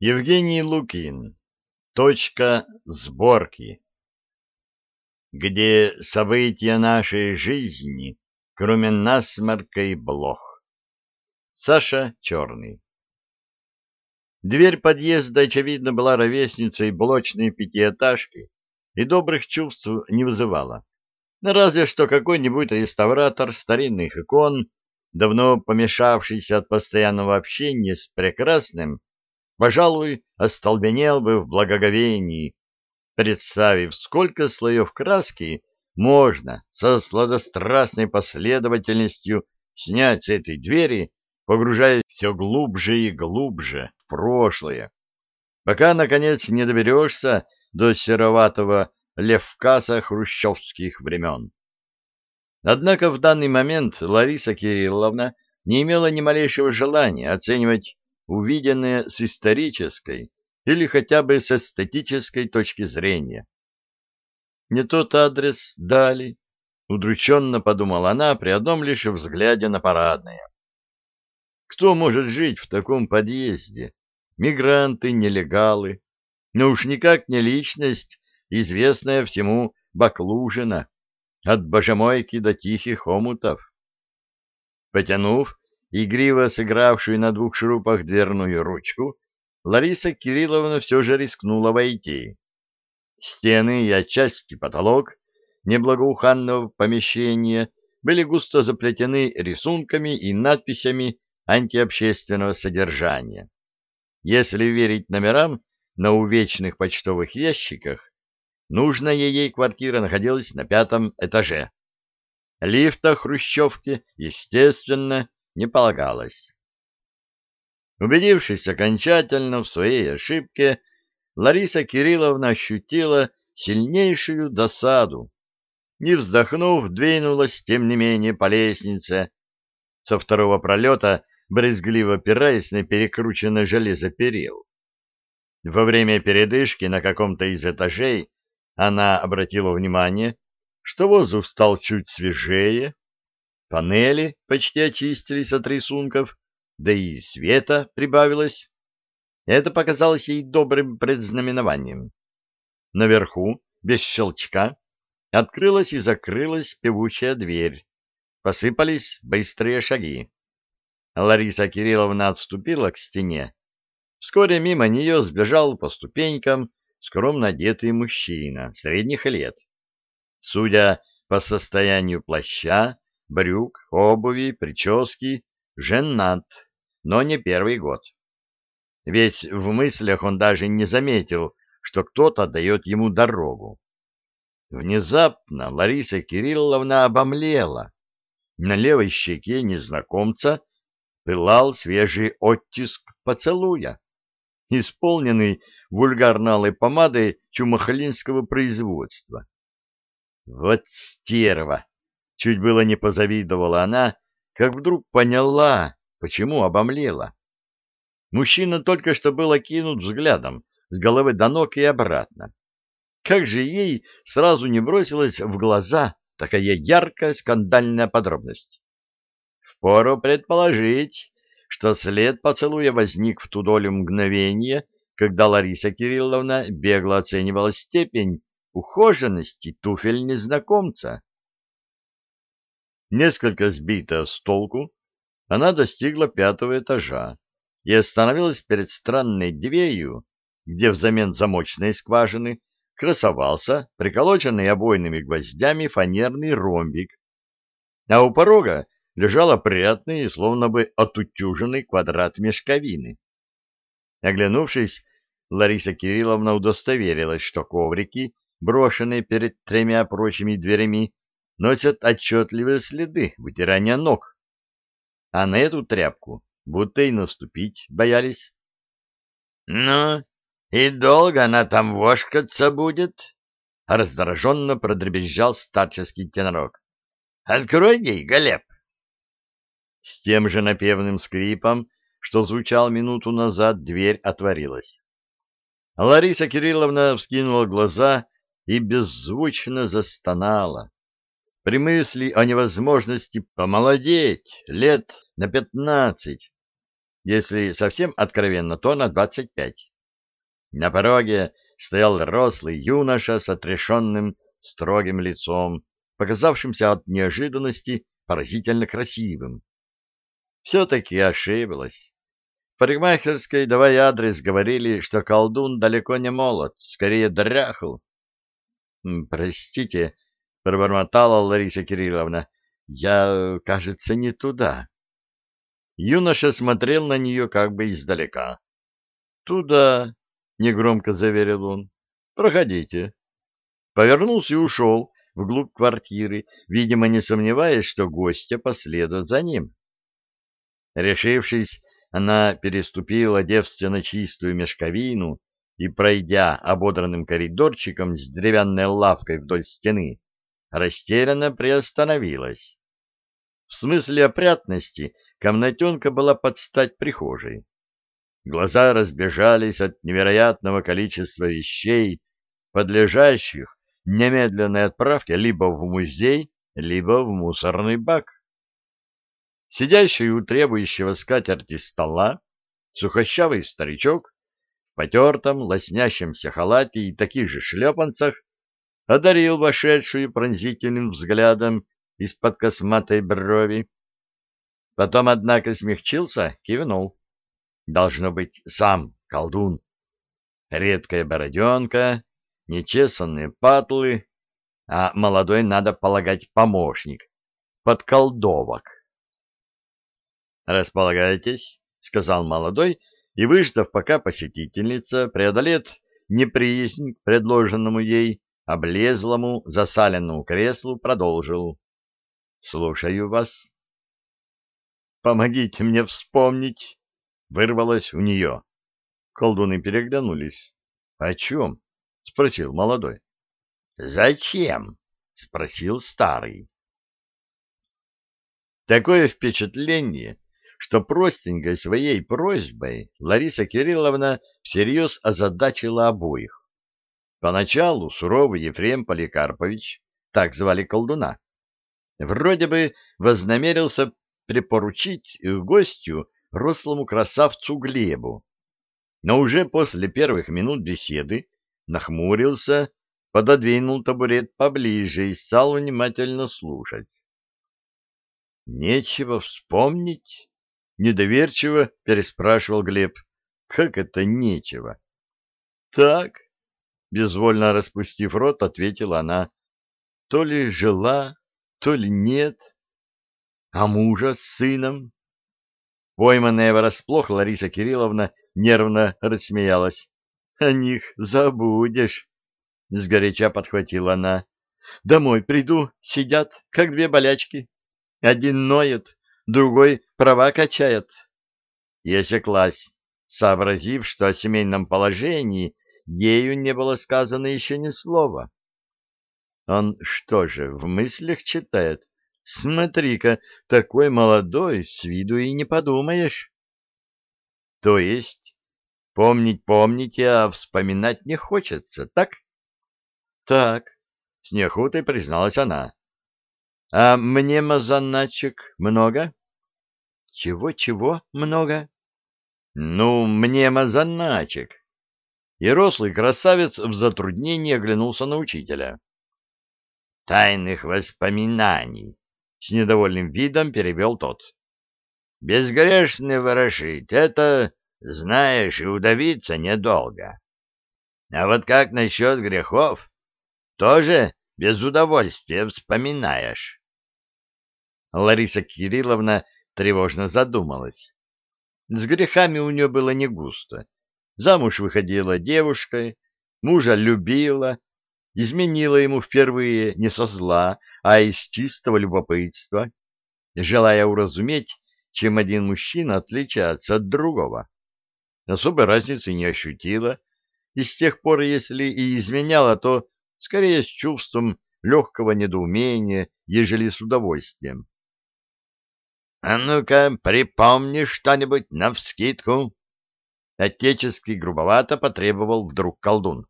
Евгений Лукин. Точка сборки. Где события нашей жизни, кроме насморка и блох. Саша Черный. Дверь подъезда, очевидно, была ровесницей блочной пятиэтажки и добрых чувств не вызывала. Разве что какой-нибудь реставратор старинных икон, давно помешавшийся от постоянного общения с прекрасным, пожалуй, остолбенел бы в благоговении, представив, сколько слоев краски можно со сладострастной последовательностью снять с этой двери, погружаясь все глубже и глубже в прошлое, пока, наконец, не доберешься до сероватого левкаса хрущевских времен. Однако в данный момент Лариса Кирилловна не имела ни малейшего желания оценивать увиденное с исторической или хотя бы с эстетической точки зрения. Не тот адрес дали, удрученно подумала она при одном лишь взгляде на парадное. Кто может жить в таком подъезде? Мигранты, нелегалы, но уж никак не личность, известная всему Баклужина, от Божемойки до Тихих омутов. Потянув игриво сыгравшую на двух шурупах дверную ручку, Лариса Кирилловна все же рискнула войти. Стены и отчасти потолок неблагоуханного помещения были густо заплетены рисунками и надписями антиобщественного содержания. Если верить номерам на увечных почтовых ящиках, нужная ей квартира находилась на пятом этаже. Лифта хрущевки, естественно, не полагалось. Убедившись окончательно в своей ошибке, Лариса Кирилловна ощутила сильнейшую досаду. Не вздохнув, двинулась, тем не менее, по лестнице. Со второго пролета, брезгливо опираясь на перекрученное железо перил. Во время передышки на каком-то из этажей она обратила внимание, что воздух стал чуть свежее, Панели почти очистились от рисунков, да и света прибавилось. Это показалось ей добрым предзнаменованием. Наверху, без щелчка, открылась и закрылась певучая дверь. Посыпались быстрые шаги. Лариса Кирилловна отступила к стене. Вскоре мимо нее сбежал по ступенькам скромно одетый мужчина средних лет. Судя по состоянию плаща, брюк, обуви, прически, женат, но не первый год. Ведь в мыслях он даже не заметил, что кто-то дает ему дорогу. Внезапно Лариса Кирилловна обомлела. На левой щеке незнакомца пылал свежий оттиск поцелуя, исполненный вульгарно-алой помадой чумахлинского производства. Вот стерва! Чуть было не позавидовала она, как вдруг поняла, почему обомлела. Мужчина только что был окинут взглядом с головы до ног и обратно. Как же ей сразу не бросилась в глаза такая яркая скандальная подробность? Впору предположить, что след поцелуя возник в ту долю мгновения, когда Лариса Кирилловна бегло оценивала степень ухоженности туфель незнакомца. Несколько сбитая с толку, она достигла пятого этажа и остановилась перед странной дверью, где взамен замочной скважины красовался приколоченный обойными гвоздями фанерный ромбик, а у порога лежал опрятный, словно бы отутюженный квадрат мешковины. Оглянувшись, Лариса Кирилловна удостоверилась, что коврики, брошенные перед тремя прочими дверями, носят отчетливые следы вытирания ног. А на эту тряпку будто и наступить боялись. — Ну, и долго она там вошкаться будет? — раздраженно продребезжал старческий тенорок. — Открой ей, Галеп! С тем же напевным скрипом, что звучал минуту назад, дверь отворилась. Лариса Кирилловна вскинула глаза и беззвучно застонала при мысли о невозможности помолодеть лет на пятнадцать. если совсем откровенно, то на двадцать пять. На пороге стоял рослый юноша с отрешенным строгим лицом, показавшимся от неожиданности поразительно красивым. Все-таки ошиблась. В парикмахерской, давая адрес, говорили, что колдун далеко не молод, скорее дряхл. — Простите, — пробормотала Лариса Кирилловна, — я, кажется, не туда. Юноша смотрел на нее как бы издалека. — Туда, — негромко заверил он. — Проходите. Повернулся и ушел вглубь квартиры, видимо, не сомневаясь, что гостья последует за ним. Решившись она переступила девственно чистую мешковину и, пройдя ободранным коридорчиком с деревянной лавкой вдоль стены, растерянно приостановилась. В смысле опрятности комнатенка была под стать прихожей. Глаза разбежались от невероятного количества вещей, подлежащих немедленной отправке либо в музей, либо в мусорный бак сидящий у требующего скатерти стола, сухощавый старичок в потертом, лоснящемся халате и таких же шлепанцах одарил вошедшую пронзительным взглядом из-под косматой брови. Потом, однако, смягчился, кивнул. Должно быть, сам колдун. Редкая бороденка, нечесанные патлы, а молодой, надо полагать, помощник, подколдовок. «Располагайтесь», — сказал молодой, и, выждав, пока посетительница преодолеет неприязнь к предложенному ей облезлому засаленному креслу, продолжил. «Слушаю вас». «Помогите мне вспомнить», — вырвалось у нее. Колдуны переглянулись. «О чем?» — спросил молодой. «Зачем?» — спросил старый. Такое впечатление, что простенькой своей просьбой Лариса Кирилловна всерьез озадачила обоих. Поначалу суровый Ефрем Поликарпович, так звали колдуна, вроде бы вознамерился припоручить гостю рослому красавцу Глебу, но уже после первых минут беседы нахмурился, пододвинул табурет поближе и стал внимательно слушать. «Нечего вспомнить?» Недоверчиво переспрашивал Глеб. Как это нечего? Так, безвольно распустив рот, ответила она. То ли жила, то ли нет. А мужа с сыном? Пойманная врасплох Лариса Кирилловна нервно рассмеялась. — О них забудешь, — сгоряча подхватила она. — Домой приду, сидят, как две болячки. Один ноет, другой права качает. И осеклась, сообразив, что о семейном положении ею не было сказано еще ни слова. Он что же, в мыслях читает? Смотри-ка, такой молодой, с виду и не подумаешь. То есть, помнить помните, а вспоминать не хочется, так? Так, с неохотой призналась она. А мне мазаначек много? Чего-чего много? Ну, мне мазаначек. И рослый красавец в затруднении оглянулся на учителя. Тайных воспоминаний, с недовольным видом перевел тот. Безгрешный ворошить — это, знаешь, и удавиться недолго. А вот как насчет грехов? Тоже без удовольствия вспоминаешь. Лариса Кирилловна тревожно задумалась. С грехами у нее было не густо. Замуж выходила девушкой, мужа любила, изменила ему впервые не со зла, а из чистого любопытства, желая уразуметь, чем один мужчина отличается от другого. Особой разницы не ощутила, и с тех пор, если и изменяла, то скорее с чувством легкого недоумения, ежели с удовольствием. — А ну-ка, припомни что-нибудь навскидку. Отечески грубовато потребовал вдруг колдун.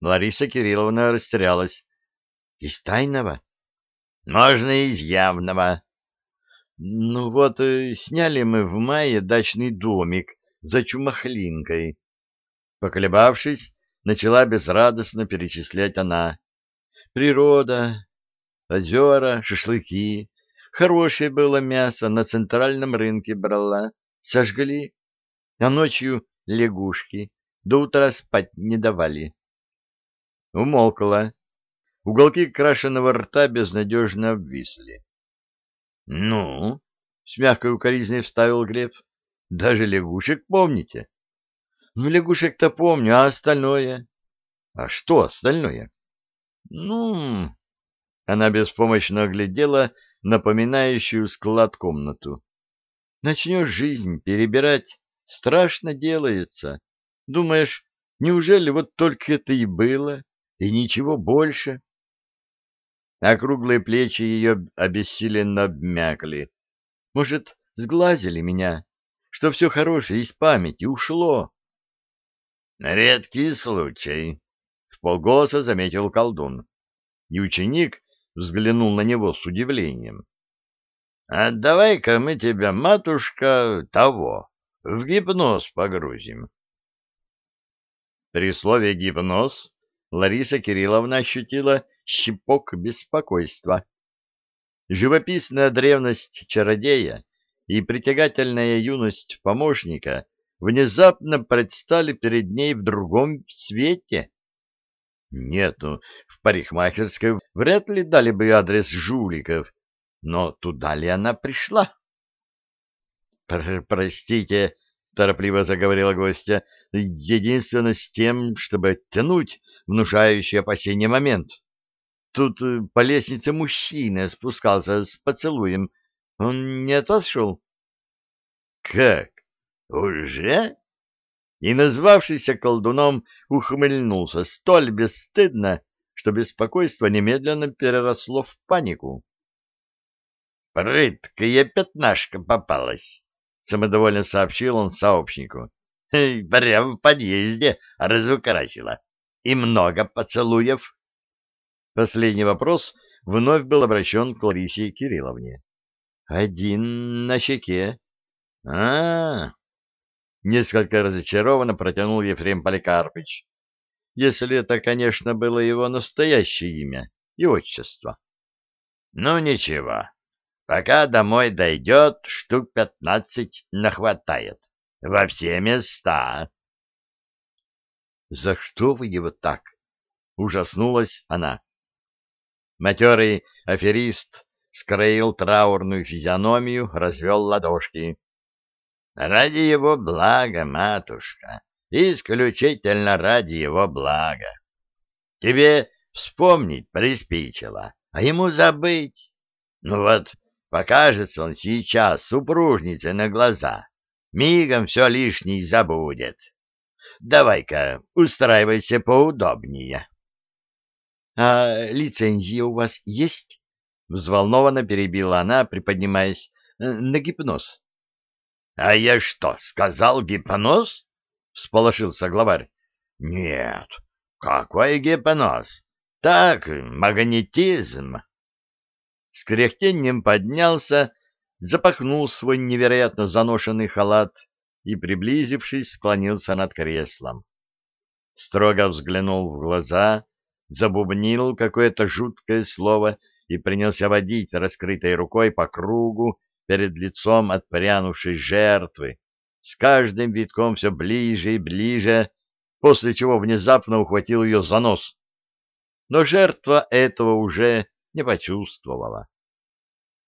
Лариса Кирилловна растерялась. — Из тайного? — Можно из явного. Ну вот, э, сняли мы в мае дачный домик за Чумахлинкой. Поколебавшись, начала безрадостно перечислять она. Природа, озера, шашлыки. Хорошее было мясо, на центральном рынке брала. Сожгли, а ночью лягушки. До утра спать не давали. Умолкла. Уголки крашеного рта безнадежно обвисли. — Ну? — с мягкой укоризной вставил Глеб. — Даже лягушек помните? — Ну, лягушек-то помню, а остальное? — А что остальное? — Ну... Она беспомощно оглядела напоминающую склад комнату. Начнешь жизнь перебирать, страшно делается. Думаешь, неужели вот только это и было, и ничего больше? Округлые плечи ее обессиленно обмякли. Может, сглазили меня, что все хорошее из памяти ушло? — Редкий случай, — в полголоса заметил колдун. И ученик взглянул на него с удивлением. — А давай-ка мы тебя, матушка, того, в гипноз погрузим. При слове «гипноз» Лариса Кирилловна ощутила щепок беспокойства. Живописная древность чародея и притягательная юность помощника внезапно предстали перед ней в другом свете. Нет, ну, в парикмахерской вряд ли дали бы адрес жуликов, но туда ли она пришла? Пр — Простите, — торопливо заговорила гостья, — единственно с тем, чтобы оттянуть внушающий опасение момент. Тут э, по лестнице мужчина спускался с поцелуем. Он не отошел? — Как? Уже? И, назвавшийся колдуном, ухмыльнулся столь бесстыдно, что беспокойство немедленно переросло в панику. — Прыткая пятнашка попалась, — самодовольно сообщил он сообщнику. — Прямо в подъезде разукрасила. И много поцелуев. Последний вопрос вновь был обращен к Ларисе Кирилловне. «Один на щеке». А, -а, а Несколько разочарованно протянул Ефрем Поликарпыч. Если это, конечно, было его настоящее имя и отчество. «Ну, ничего. Пока домой дойдет, штук пятнадцать нахватает. Во все места». «За что вы его так?» — ужаснулась она. Матерый аферист скроил траурную физиономию, развел ладошки. «Ради его блага, матушка, исключительно ради его блага. Тебе вспомнить приспичило, а ему забыть. Ну вот, покажется он сейчас супружнице на глаза, мигом все лишнее забудет. Давай-ка устраивайся поудобнее». А лицензия у вас есть? Взволнованно перебила она, приподнимаясь. «Э, на гипноз. А я что, сказал гипноз? Всполошился главарь. Нет, какой гипноз? Так, магнетизм. С кряхтением поднялся, запахнул свой невероятно заношенный халат и, приблизившись, склонился над креслом. Строго взглянул в глаза, забубнил какое-то жуткое слово и принялся водить раскрытой рукой по кругу перед лицом отпрянувшей жертвы, с каждым витком все ближе и ближе, после чего внезапно ухватил ее за нос. Но жертва этого уже не почувствовала.